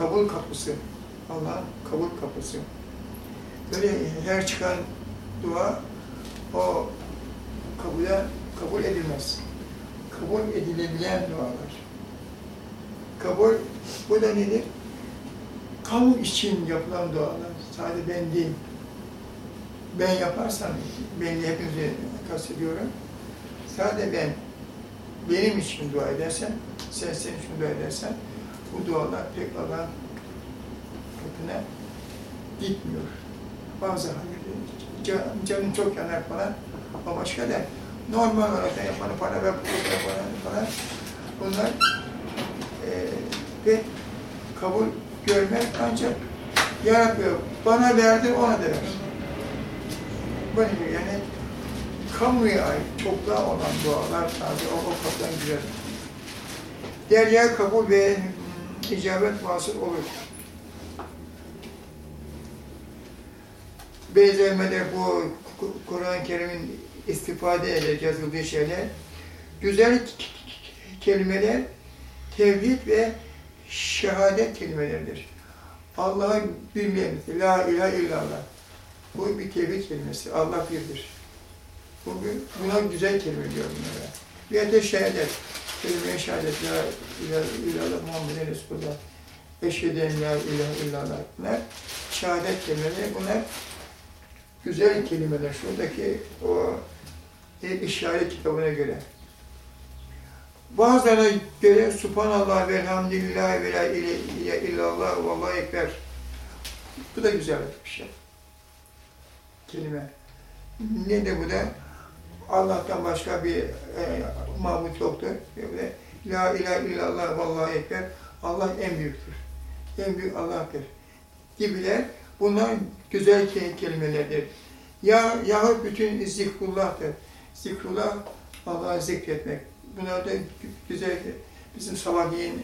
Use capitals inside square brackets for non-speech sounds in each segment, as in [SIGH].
kabul kapısı. Allah'ın kabul kapısı. Böyle her çıkan dua o kabule kabul edilmez. Kabul edilebilen dualar. Kabul, bu da nedir? Kavm için yapılan dualar. Sadece ben değil. Ben yaparsam, ben hepinizi kastediyorum. Sadece ben benim için dua edersen, sen senin için dua edersen, bu dualar pek Allah'ın kapına gitmiyor. Bazı hayır, canın çok yanar falan, o başka da normal olarak da yapanı para ver, falan falan, bunlar e, ve kabul görmek ancak yaratmıyor. Bana verdi, ona da ver. Böyle yani kamuya ait çokluğa olan dualar tabi o, o kapıdan girer. Derya kabul ve icabet vasıl olur. Benzemeler bu Kur'an-ı Kerim'in istifade ederek yazıldığı şeyler, güzel kelimeler tevhid ve şehadet kelimeleridir. Allah'ı bilmemiz, la ilahe illallah. Bu bir tevhid kelimesi, Allah birdir. Bu bir, buna güzel kelime diyor bunlara. Bir de şehadet, kelime-i şehadet, la ilahe illallah Muhammeden Resulullah. Eşheden la ilahe illallah. Bunlar şehadet kelimeleri, bunlar güzel kelimeler. Şuradaki o işaret kitabına göre. Bazılarına göre Subhanallah ve elhamdülillah ve la ilahe illallah ve Allahu ekber. Bu da güzel bir şey. Kelime. Ne de bu da? Allah'tan başka bir e, mabut yoktur. Ve la ilahe illallah ve Allahu ekber. Allah en büyüktür. En büyük Allah'tır. Gibiler. Bunlar güzel kelimelerdir. Ya yahut bütün zikrullah'tır. Zikrullah Allah'ı zikretmek. Bunlar da güzel, bizim sabahleyin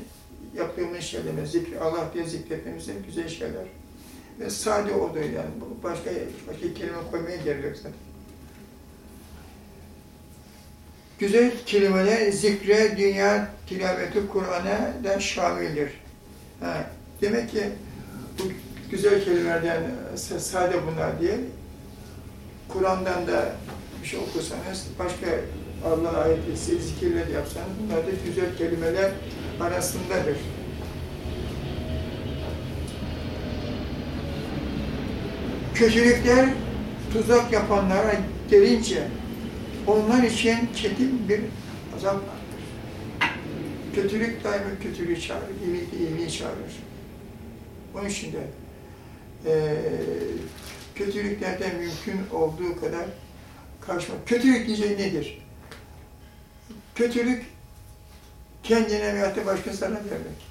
yaptığımız şeyler, zikri, Allah diye zikretmemiz de güzel şeyler. Ve sade oldu yani, başka, başka kelime koymaya gerek yok zaten. Güzel kelimeler zikre, dünya, tilaveti, Kur'an'a da şamildir. Ha, demek ki bu güzel kelimelerden sade bunlar değil. Kur'an'dan da bir şey okursanız, başka Allah'a ait zikirler yapsanız, bunlar da güzel kelimeler arasındadır. Kötülükler tuzak yapanlara gelince onlar için çetin bir azap vardır. Kötülük daima kötülüğü çağırır, iyilik de iyiliği çağırır. Onun için de e, kötülüklerden mümkün olduğu kadar karşıma. Kötülük diyeceği nedir? Kötülük kendine veyahut da başkasına vermek.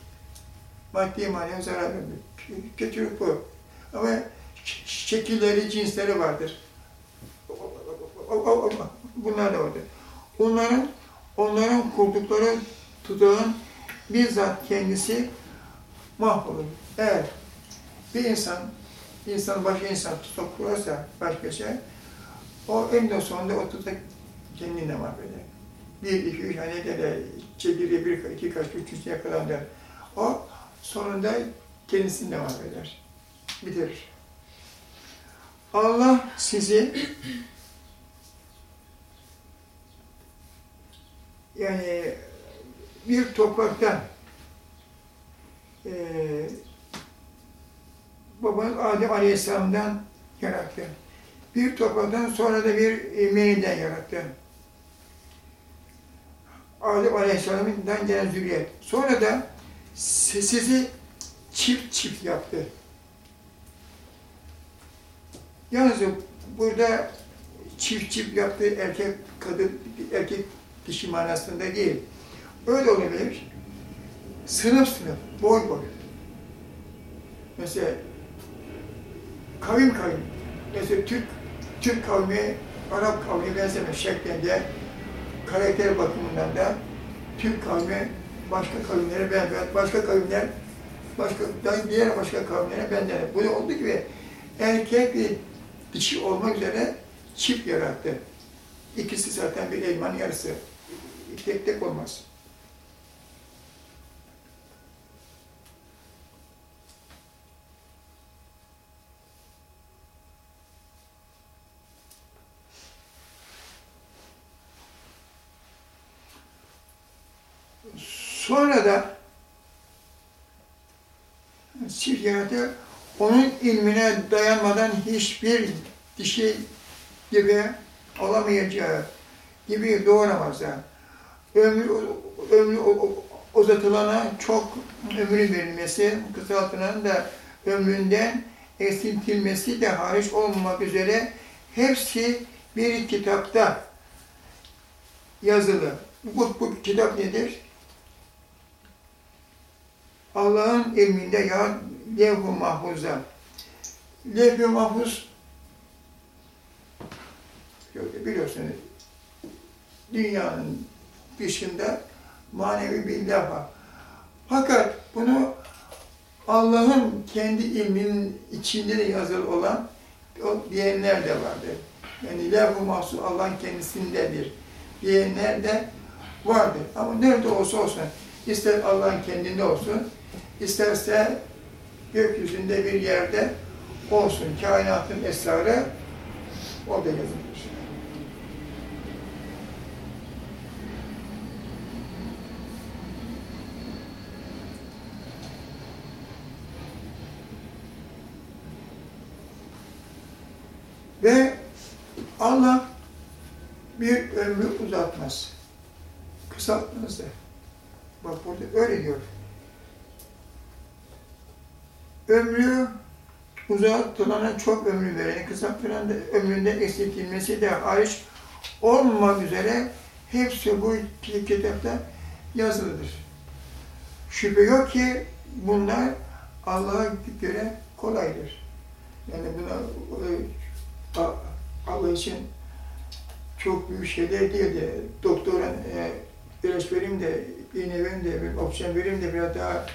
Maddi manevi zarar vermek. Kötülük bu. Ama şekilleri, cinsleri vardır. Bunlar da vardır. Onların, onların kurdukları tuzağın bizzat kendisi mahvolur. Eğer bir insan, insan başka insan tuzak kurarsa başka şey, o en sonunda o tuzak kendini mahveder. Bir, iki, üç hanede de çekirge bir, iki kaç, üçüncü yakalanır. O sonunda kendisini de mahveder. Bitirir. Allah sizi yani bir topraktan e, babanız Adem Aleyhisselam'dan yarattı. Bir topraktan sonra da bir meniden yarattı. Adem Aleyhisselam'dan gelen zürriyet. Sonra da sizi çift çift yaptı. Yalnız burada çift çift yaptığı erkek kadın, erkek dişi manasında değil. Öyle olabilir. Sınıf sınıf, boy boy. Mesela kavim kavim. Mesela Türk Türk kavmi Arap kavmi benzeme şeklinde karakter bakımından da Türk kavmi başka kavimlere benzer, başka kavimler başka diğer başka kavimlere benzer. Bu da oldu gibi erkek ve dişi olmak üzere çift yarattı. İkisi zaten bir elmanın yarısı tek tek olmaz. Sonra da Sirya'da onun ilmine dayanmadan hiçbir dişi gibi alamayacağı gibi doğuramazlar. Ömrü, ömrü uzatılana çok ömrü verilmesi, kısaltılanın da ömründen eksiltilmesi de hariç olmamak üzere hepsi bir kitapta yazılı. Bu, bu kitap nedir? Allah'ın ilminde ya levh-u mahfuzda. Levh-u mahfuz biliyorsunuz dünyanın dışında manevi bir levha. Fakat bunu Allah'ın kendi ilminin içinde de yazılı olan o diyenler de vardır. Yani levh-u mahfuz Allah'ın kendisindedir diyenler de vardır. Ama nerede olsa olsun, ister Allah'ın kendinde olsun, isterse gökyüzünde bir yerde olsun. Kainatın esrarı orada yazılmış. Ve Allah bir ömrü uzatmaz. Kısaltmaz da. Bak burada öyle diyor. Ömrü uzatılana çok ömrü vereni, kısaltılan da ömründen eksiltilmesi de hariç olmamak üzere hepsi bu kitapta yazılıdır. Şüphe yok ki bunlar Allah'a göre kolaydır. Yani buna e, Allah için çok büyük şeyler değil de doktora e, ilaç vereyim de, iğne vereyim de, bir opsiyon vereyim de biraz daha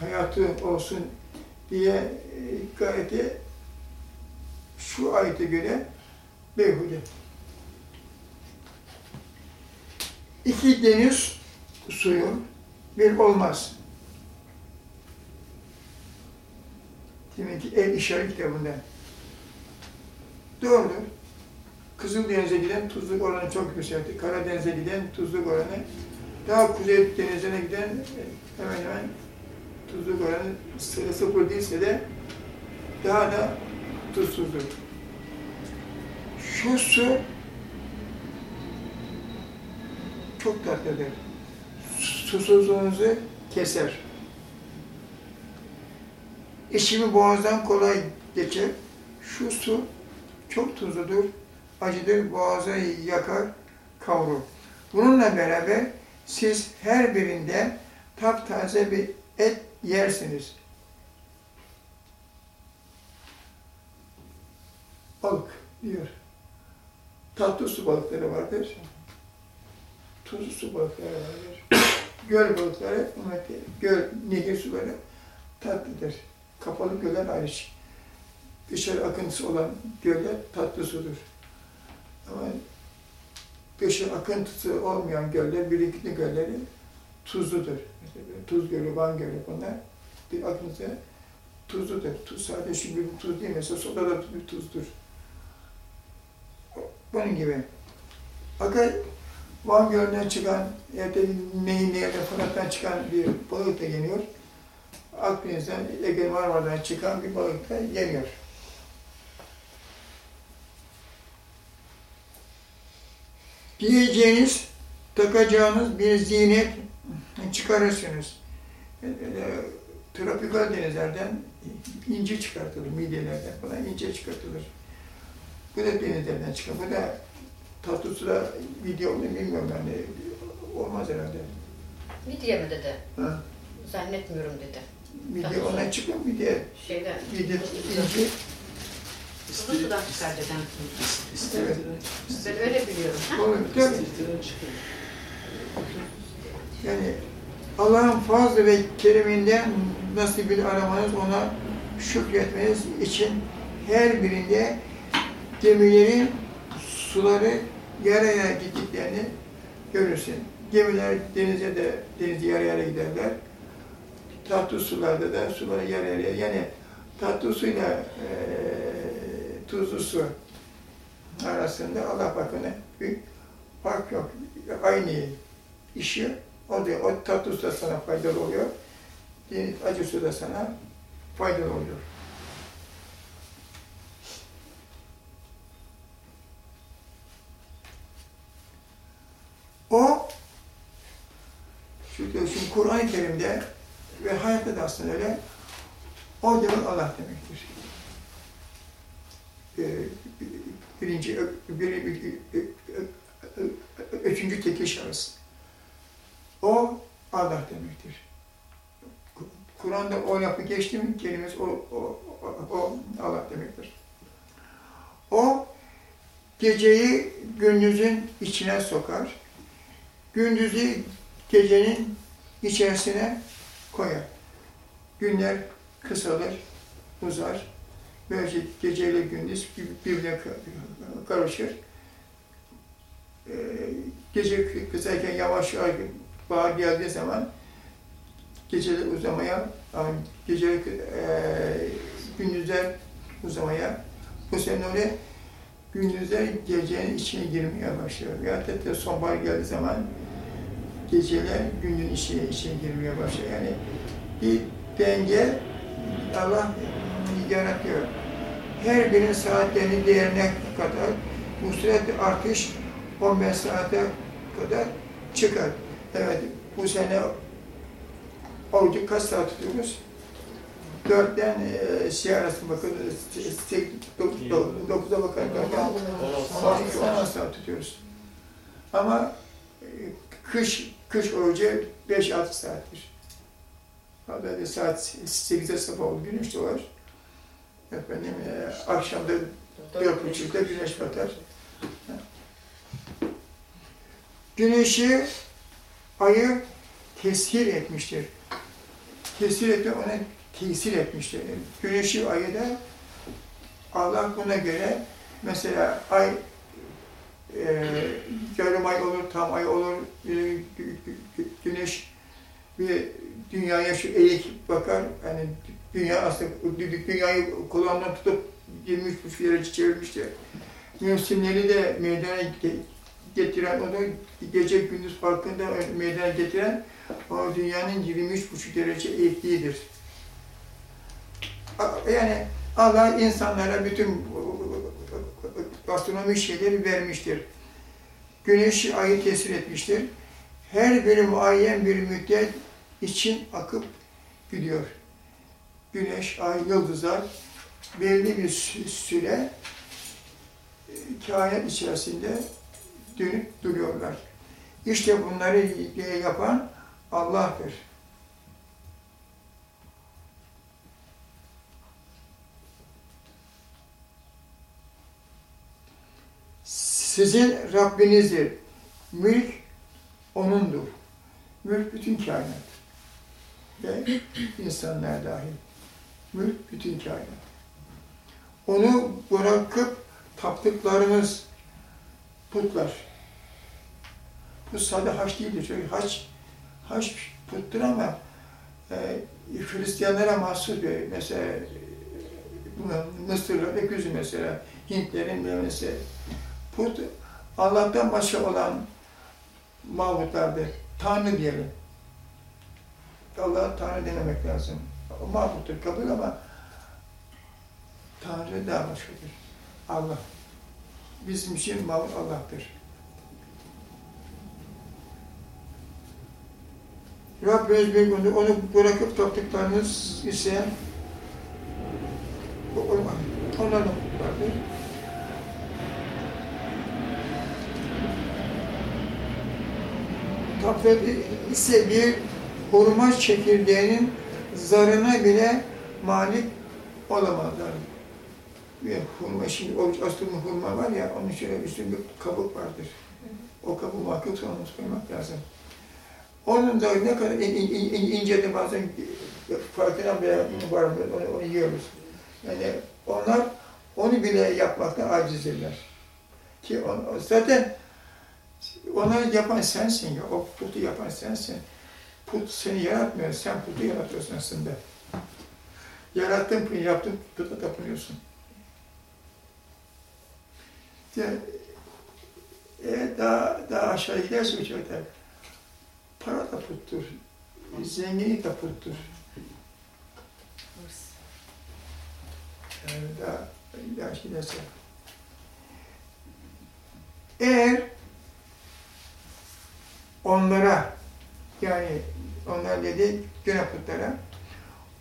hayatı olsun diye e, gayeti şu ayete göre beyhude. İki deniz suyu bir olmaz. Demek ki el işaret kitabında. Doğrudur. Kızıldeniz'e giden tuzluk oranı çok yüksekti. Karadeniz'e giden tuzluk oranı daha kuzey denizine giden hemen hemen tuzluk oranı sıfır değilse de daha da tuzsuzdur. Şu su çok tatlıdır. Susuzluğunuzu keser. İçimi boğazdan kolay geçer. Şu su çok tuzludur, acıdır, boğazı yakar, kavurur. Bununla beraber siz her birinde taptaze bir et yersiniz. Balık diyor. Tatlı su balıkları vardır. Tuzlu su balıkları vardır. Göl balıkları, göl, nehir suları tatlıdır. Kapalı göller hariç. Dışarı akıntısı olan göller tatlı sudur. Ama dışarı akıntısı olmayan göller, birikintili gölleri tuzludur. Mesela Tuz Gölü, Van Gölü bunlar bir akıntısı tuzludur. Tuz sadece şu bir tuz değil, mesela soda da bir tuzdur. Bunun gibi. Fakat Van Gölü'nden çıkan, ya da Nehir Nehir'den Fırat'tan çıkan bir balık da yeniyor. Akdeniz'den, Ege Marmara'dan çıkan bir balık da yeniyor. Giyeceğiniz, takacağınız bir zinet çıkarırsınız. E, tropikal denizlerden ince çıkartılır, midyelerden falan ince çıkartılır. Bu da denizlerden çıkar. Bu da tatlı suda midye olduğunu bilmiyorum yani. Olmaz herhalde. Midye mi dedi? Ha? Zannetmiyorum dedi. Midye ondan çıkıyor midye. Şeyden. Midye ince. Tuzlu sudan çıkar dedem. Evet. Ben öyle biliyorum. Yani Allah'ın fazlı ve keriminden nasibini aramanız, ona şükretmeniz için her birinde gemilerin suları yara yara gittiklerini görürsün. Gemiler denize de denize yara yara giderler. Tatlı sularda da suları yara yara yani tatlı suyla e, tuzlu su arasında Allah bakını bir fark yok. Aynı işi O da o tatlı su da sana faydalı oluyor. Acı su da sana faydalı oluyor. O şu, şimdi Kur'an-ı Kerim'de ve hayatta da aslında öyle o demek Allah demektir. Ee, birinci, bir, üçüncü tekil şahıs. O Allah demektir. Kur'an'da o lafı geçti mi kelimesi o, o, o Allah demektir. O geceyi gündüzün içine sokar. Gündüzü gecenin içerisine koyar. Günler kısalır, uzar. Böylece geceyle gündüz birbirine karışır. Ee, gece kısarken yavaş yavaş bahar geldiği zaman geceler uzamaya, gece e, gündüzler uzamaya, bu sene öyle gündüzler gecenin içine girmeye başlıyor. Veyahut da sonbahar geldiği zaman geceler günün içine, içine girmeye başlıyor. Yani bir denge Allah yaratıyor. Her birinin saatlerini değerine kadar bu sürekli artış 15 saate kadar çıkar. Evet, bu sene orucu kaç saat tutuyoruz? Dörtten e, şey arası bakın, dokuza bakar, on altı saat tutuyoruz. Ama e, kış, kış orucu beş altı saattir. Hatta saat 8'de sabah oldu, güneş doğar. Efendim, e, akşamda dört buçukta güneş batar. Güneşi, ayı tesir etmiştir. Tesir etme ona tesir etmiştir. Güneşi, ayı da Allah buna göre mesela ay e, yarım ay olur, tam ay olur, e, güneş bir dünyaya şu eğik bakar, yani dünya aslında dünyayı kulağından tutup 23 buçuk derece çevirmiştir. Mevsimleri de meydana getiren, onu gece gündüz farkında meydana getiren o dünyanın 23,5 derece eğikliğidir. Yani Allah insanlara bütün astronomik şeyleri vermiştir. Güneş ayı tesir etmiştir. Her bir muayyen bir müddet için akıp gidiyor. Güneş, ay, yıldızlar belli bir süre e, kainat içerisinde dönüp duruyorlar. İşte bunları yapan Allah'tır. Sizin Rabbinizdir. Mülk O'nundur. Mülk bütün kainat. Ve insanlar dahil. Mülk bütün kainat. Onu bırakıp taptıklarınız putlar. Bu sade haç değildir. Çünkü haç, haç puttur ama e, Hristiyanlara mahsus bir mesela Mısırlarda gözü mesela Hintlerin mesela put Allah'tan başka olan mağbutlardır. Tanrı diyelim. Allah'a Tanrı denemek lazım. O mağbuttur kabul ama Tanrı daha başkadır. Allah. Bizim için mağbut Allah'tır. Rabbimiz bir günde onu bırakıp taptıklarınız ise onların vardır. Taptık ise bir hurma çekirdeğinin zarına bile malik olamazlar. Bir hurma, şimdi o aslında hurma var ya, onun şöyle üstünde bir kabuk vardır. O kabuğu mahkum sonra koymak lazım. Onun da ne kadar in, in, in, ince de bazen farkına bile var mı, onu, onu yiyoruz. Yani onlar onu bile yapmakta acizdirler. Ki on, zaten onları yapan sensin ya, o putu yapan sensin. Put seni yaratmıyor, sen putu yaratıyorsun aslında. Yarattın putu, yaptın puta tapınıyorsun. İşte, e, daha, daha aşağı giderse uçakta, Para da puttur. Zenginlik de puttur. Yani daha, daha neyse. Eğer onlara yani onlar dedi günah putlara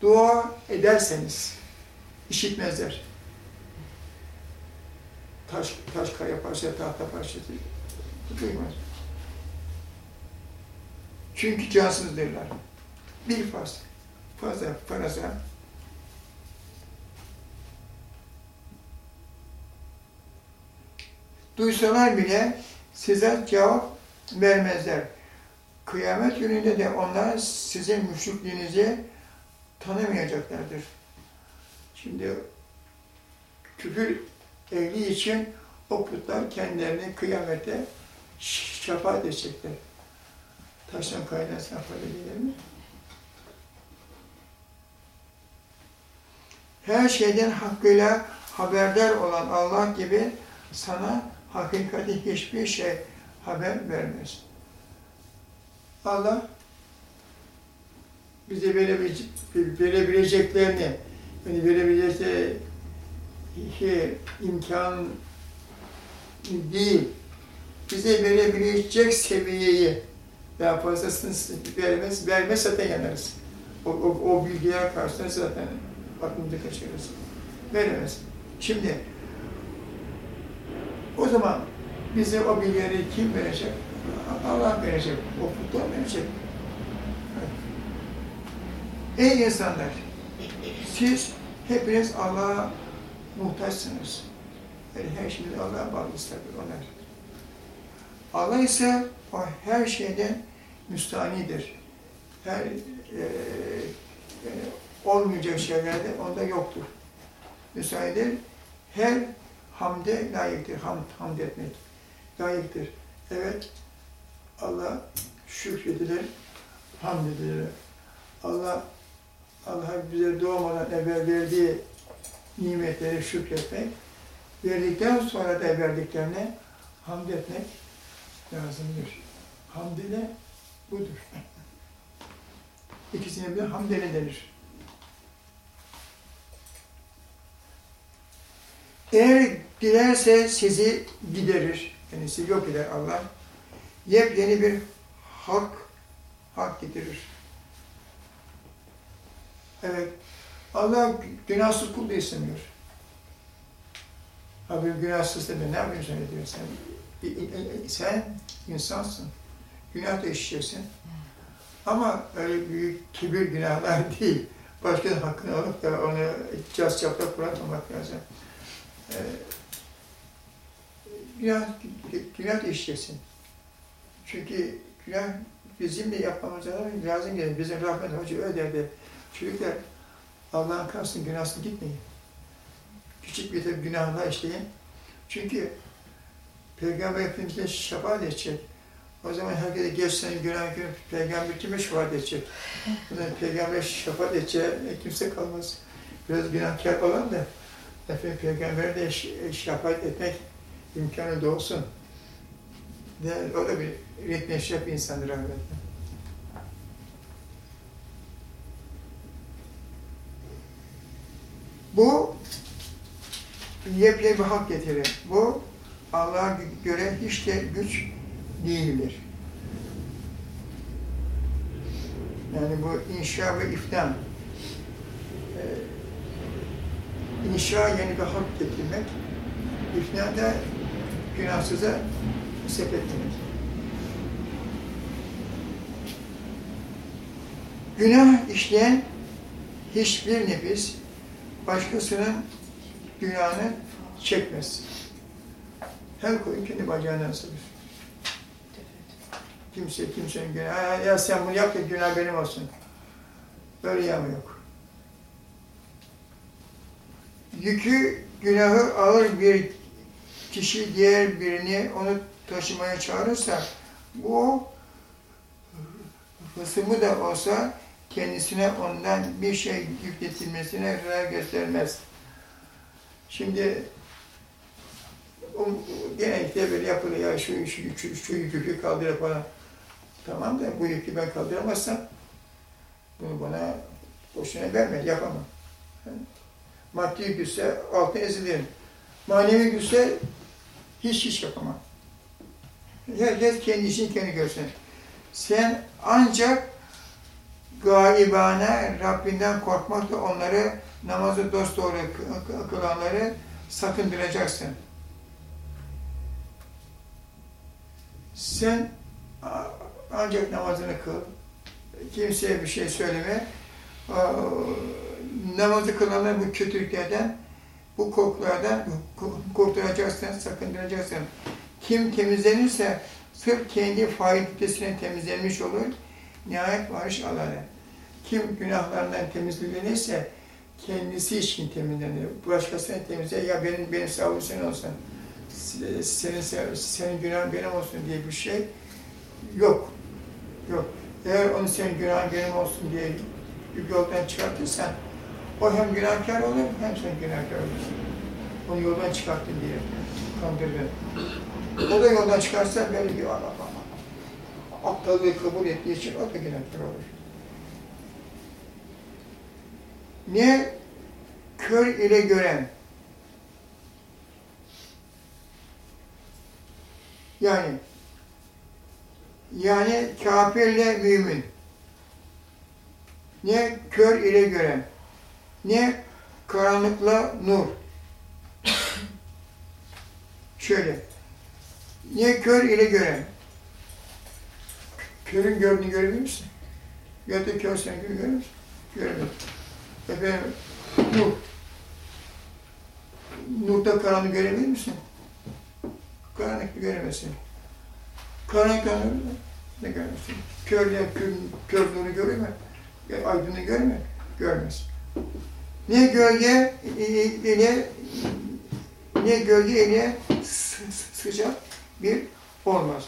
dua ederseniz işitmezler. Taş, taş kaya parçası, tahta parçası duymaz. Çünkü cansızdırlar. Bir faz, fazla faraza duysalar bile size cevap vermezler. Kıyamet gününde de onlar sizin müşrikliğinizi tanımayacaklardır. Şimdi küfür ehli için o putlar kendilerini kıyamette şefaat edecekler. Taştan kaynağı şefaat edilir mi? Her şeyden hakkıyla haberdar olan Allah gibi sana hakikati hiçbir şey haber vermez. Allah bize verebilecek, verebileceklerini, yani verebilecekleri şey, imkan değil, bize verebilecek seviyeyi daha fazlasını vermez, vermez zaten yanarız. O, o, o bilgiler karşısında zaten aklımızı kaçırırız. Veremez. Şimdi o zaman bize o bilgileri kim verecek? Allah verecek. O futbol verecek. Ey insanlar! Siz hepiniz Allah'a muhtaçsınız. Yani her şeyi Allah'a bağlıyız tabii onlar. Allah ise o her şeyden müstanidir. Her e, e, olmayacak şeylerde onda yoktur. Müsaidir. Her hamde layıktır. Hamd, hamd etmek layıktır. Evet, Allah şükredilir, hamd edilir. Allah Allah'a bize doğmadan evvel verdiği nimetleri şükretmek, verdikten sonra da verdiklerine hamd etmek lazımdır. Hamd ile budur. [LAUGHS] İkisine bir hamd ile denir. Eğer dilerse sizi giderir, yani sizi yok eder Allah. Yepyeni bir hak, hak getirir. Evet, Allah günahsız kul da istemiyor. Abi günahsız deme, ne yapıyorsun öyle sen? Sen insansın, günah da işleyeceksin. Ama öyle büyük kibir günahlar [LAUGHS] değil. Başkanın hakkını alıp da onu caz çapta bırakmamak lazım. Ee, günah, günah da işlesin. Çünkü günah bizim de yapmamız lazım gelir. Bizim rahmet hoca öyle derdi. Çocuklar Allah'ın karşısında günahsız gitmeyin. Küçük bir tabi günahlar işleyin. Çünkü Peygamber Efendimiz'e şefaat edecek. O zaman herkese geç senin günah günü peygamber kime şefaat edecek? Peygamber şefaat edeceği kimse kalmaz. Biraz günahkar olan da Efendim Peygamber'e de şefaat etmek imkanı da olsun. De, o da bir ritme şef insandır rahmetli. Bu yepyeni bir hak getirir. Bu Allah'a göre hiç de güç değildir. Yani bu inşa ve iftan e, inşa yeni bir hak getirmek, ifna da günahsıza sepetlemek. Günah işleyen hiçbir nefis başkasının günahını çekmez. Her koyun kendi bacağından sığır. Kimse kimsenin günahı, ya sen bunu yap da günah benim olsun. Böyle yama yok. Yükü, günahı ağır bir kişi diğer birini onu taşımaya çağırırsa, bu hısımı da olsa kendisine ondan bir şey yükletilmesine rıza göstermez. Şimdi o, genellikle böyle yapılıyor ya şu, şu, şu, şu yükü kaldır falan. Tamam da bu yükü ben kaldıramazsam bunu bana boşuna verme, yapamam. Yani maddi güçse altına ezilirim. Manevi güçse hiç hiç yapamam. Herkes kendi işini kendi görsün. Sen ancak gaibane Rabbinden korkmakla onları namazı dosdoğru kı- kılanları sakındıracaksın. Sen ancak namazını kıl. Kimseye bir şey söyleme. Namazı kılanları bu kötülüklerden, bu korkulardan ku- kurtulacaksın, sakındıracaksın. Kim temizlenirse sırf kendi faidesine temizlenmiş olur. Nihayet varış Allah'a. Kim günahlarından temizlenirse kendisi için temizlenir. Başkasına temizler. Ya benim benim savun olsun. Senin senin günahın benim olsun diye bir şey yok. Yok. Eğer onu senin günahın benim olsun diye yoldan çıkartırsan o hem günahkar olur hem sen günahkar olursun. Onu yoldan çıkarttın diye kandırdın. O da yoldan çıkarsa bir Allah Allah. Aptallığı kabul ettiği için o da günahkar olur. Ne kör ile gören yani yani kafirle mümin ne kör ile gören ne karanlıkla nur şöyle ne kör ile gören körün gördüğünü görebilir misin? Ya da kör sen görür müsün? Göremez. Efendim, nur. Nurda karanlık görebilir misin? Karanlık göremezsin. Karanlık karanlık ne göremezsin? Körle kör, kör nuru görür mü? Ya, aydınlığı görür mü? Görmez. Ne gölge ile ne gölge ile sı- sı- sıcak bir olmaz.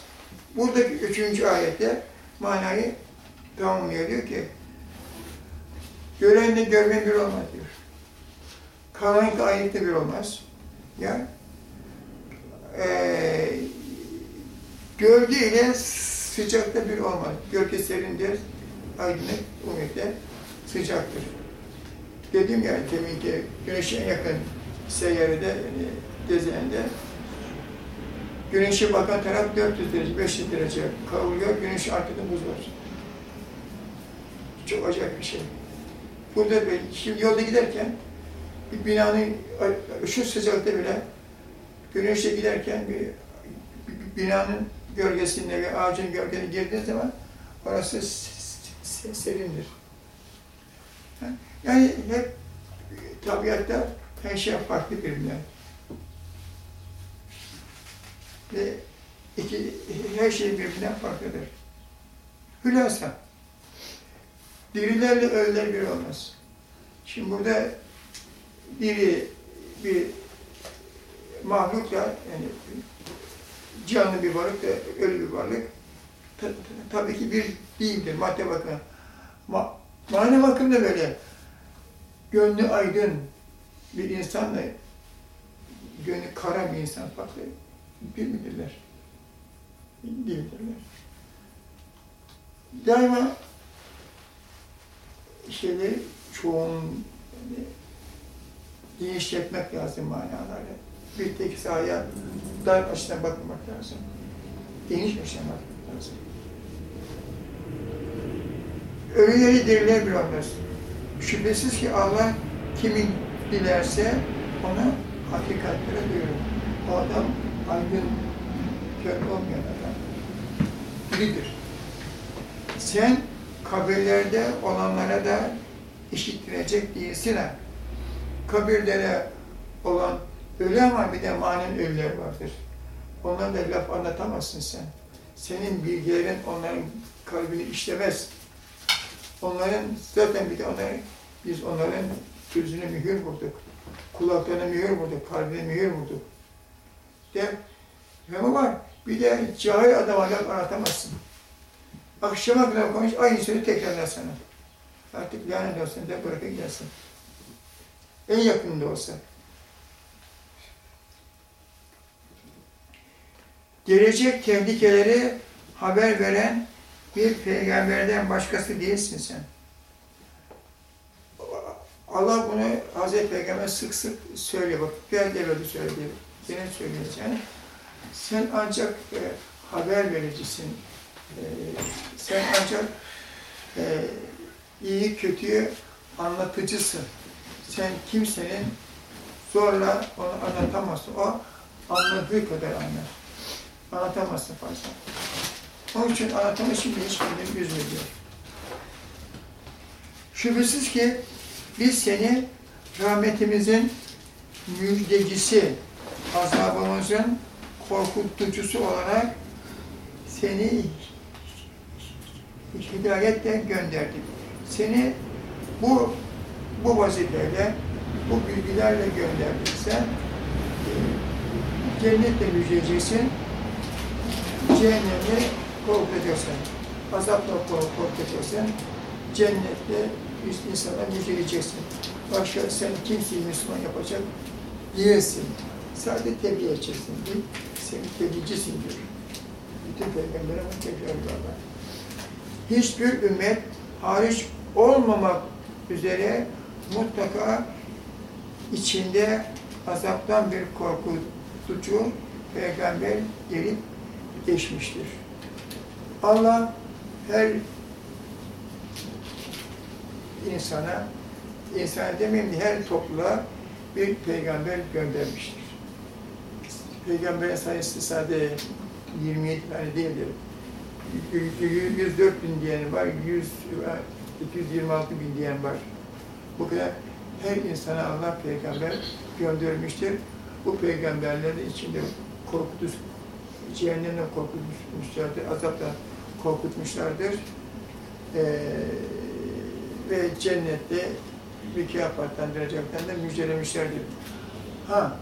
Buradaki üçüncü ayette manayı tamamlıyor diyor ki görenle görmeyen bir olmaz diyor. Karanlık ayette bir olmaz. Ya ee, gölge ile sıcakta bir olmaz. Gölge serindir, aydınlık, umutla sıcaktır. Dedim ya teminki güneşe en yakın seyyarede, gezende güneşe bakan taraf 400 derece, 500 derece kavruluyor, güneş arkada buz var. Çok acayip bir şey. Burada böyle, şimdi yolda giderken bir binanın şu sıcakta bile güneşe giderken bir, bir binanın gölgesinde ve ağacın gölgesine girdiğiniz zaman orası serindir. Yani hep tabiatta her şey farklı birbirinden. Ve iki, her şey birbirinden farklıdır. Hülasa, dirilerle ölüler bir olmaz. Şimdi burada diri bir mahlukla, yani canlı bir varlık da ölü bir varlık, ta- ta- tabii ki bir değildir madde bakımından. Ma mane bakımda böyle gönlü aydın bir insanla gönlü kara bir insan farklı bir midirler? Daima şeyleri çoğun yani, genişletmek lazım manalarla. Bir tek sahaya dar açıdan bakmamak lazım. Geniş açıdan bakmak lazım. Ölüleri diriler bir olmaz. Şüphesiz ki Allah kimin dilerse ona hakikatlere duyurur. O adam aydın, kör olmayan adam. Biridir. Sen kabirlerde olanlara da işittirecek değilsin ha. Kabirlere olan ölü ama bir de manen ölüler vardır. Onlara da laf anlatamazsın sen. Senin bilgilerin onların kalbini işlemez. Onların zaten bir de onların, biz onların gözüne mühür vurduk. Kulaklarına mühür vurduk, kalbine mühür vurduk. De, ama var. Bir de cahil adama laf anlatamazsın. Akşama kadar konuş, aynı sözü tekrarlar sana. Artık lanet olsun de gidersin. En yakınında olsa. Gelecek tehlikeleri haber veren Bir peygamberden başkası değilsin sen. Allah bunu Hazreti Peygamber sık sık söylüyor. Bak gel de böyle söyledi. Yine söyleyeceğim. Sen ancak e, haber vericisin. E, sen ancak e, iyi kötüyü anlatıcısın. Sen kimsenin zorla onu anlatamazsın. O anladığı kadar anlar. Anlatamazsın fazla. Onun için anlatamı şimdi hiçbirini üzmüyor. Şüphesiz ki biz seni rahmetimizin müjdecisi, azabımızın korkutucusu olarak seni hidayetle gönderdik. Seni bu bu vazifeyle, bu bilgilerle gönderdik. Sen e, cennetle müjdeceksin, cehennemi korkutacaksın, azapla korkutacaksın, cennette insana müjdeleyeceksin. Başka sen kimseyi Müslüman yapacak değilsin. Sadece tebliğ edeceksin. Bir, sen tebliğcisin diyor. Bütün peygamber'e tekrarlarlar. Hiçbir ümmet hariç olmamak üzere mutlaka içinde azaptan bir korkutucu peygamber gelip geçmiştir. Allah her insana, insan demeyeyim de her topluluğa bir peygamber göndermiştir. Peygamberin sayısı sadece 27 tane değildir. 104 bin diyen var, 100, 226 bin diyen var. Bu kadar her insana Allah peygamber göndermiştir. Bu peygamberlerin içinde korkutuş, cehennemle korkutmuşlardır, azapla korkutmuşlardır. Ee, ve cennette mükafatlandıracaklarını müjdelemişlerdir. Ha,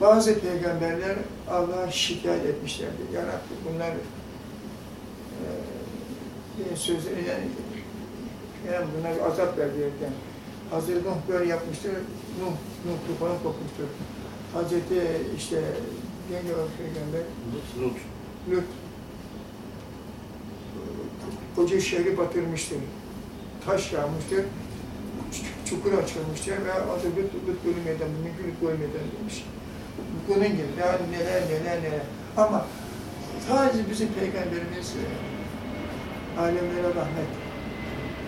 bazı peygamberler Allah'a şikayet etmişlerdir. Ya Rabbi bunlar e, sözleri yani, yani bunlar bir azap ver diyerekten. Hazreti Nuh böyle yapmıştır, Nuh, Nuh tufanı kopmuştur. Hazreti işte, neydi o peygamber? Lut, Lut. Lut, koca şehri batırmıştır. Taş yağmıştır, çukur açılmıştır ve adı Lut, Lut Gölü Meydan, Mülkü Lut Gölü demiş. Bunun gibi daha neler neler neler. Ama sadece bizim Peygamberimiz alemlere rahmet.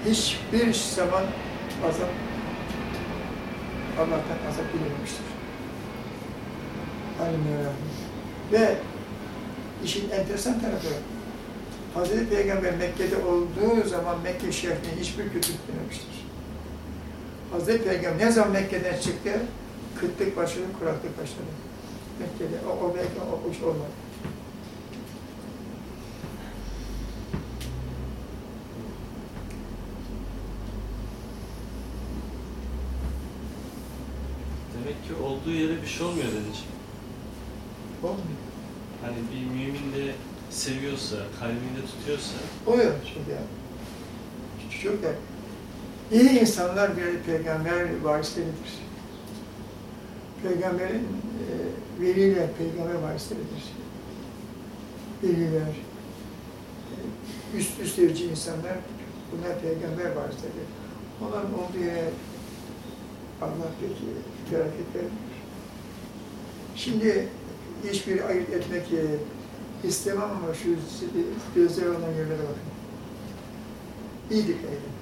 Hiçbir zaman azap Allah'tan azap dilememiştir. Alemlere rahmet. Ve işin enteresan tarafı Hazreti Peygamber Mekke'de olduğu zaman Mekke şehrine hiçbir kötülük dememiştir. Hazreti Peygamber ne zaman Mekke'den çıktı? Kıtlık başladı, kuraklık başladı. Mekke'de o, o belki o, iş olmadı. Demek ki olduğu yere bir şey olmuyor dedeciğim. Olmuyor. Hani bir mümin de seviyorsa, kalbinde tutuyorsa Oluyor şimdi ya. Çok da iyi insanlar bir peygamber varisleridir. Peygamberin e, veliler, peygamber varisleridir. Veliler, e, üst üst derece insanlar, bunlar peygamber varisleridir. Onların olduğu yere Allah peki felaket vermiyor. Şimdi hiçbir ayırt etmek e, istemem ama şu gözler olan yerlere bakın. İyi dikkat edin.